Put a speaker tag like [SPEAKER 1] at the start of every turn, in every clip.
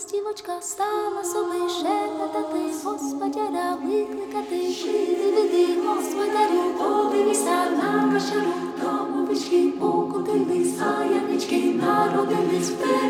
[SPEAKER 1] стівочка стала собі шепотати, Господяря викликати, Жиди, веди, Господарю, подивися на кашару, Тому вишки покотились, а янички народились в тебе.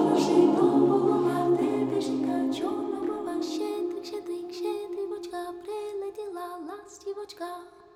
[SPEAKER 1] Good girl.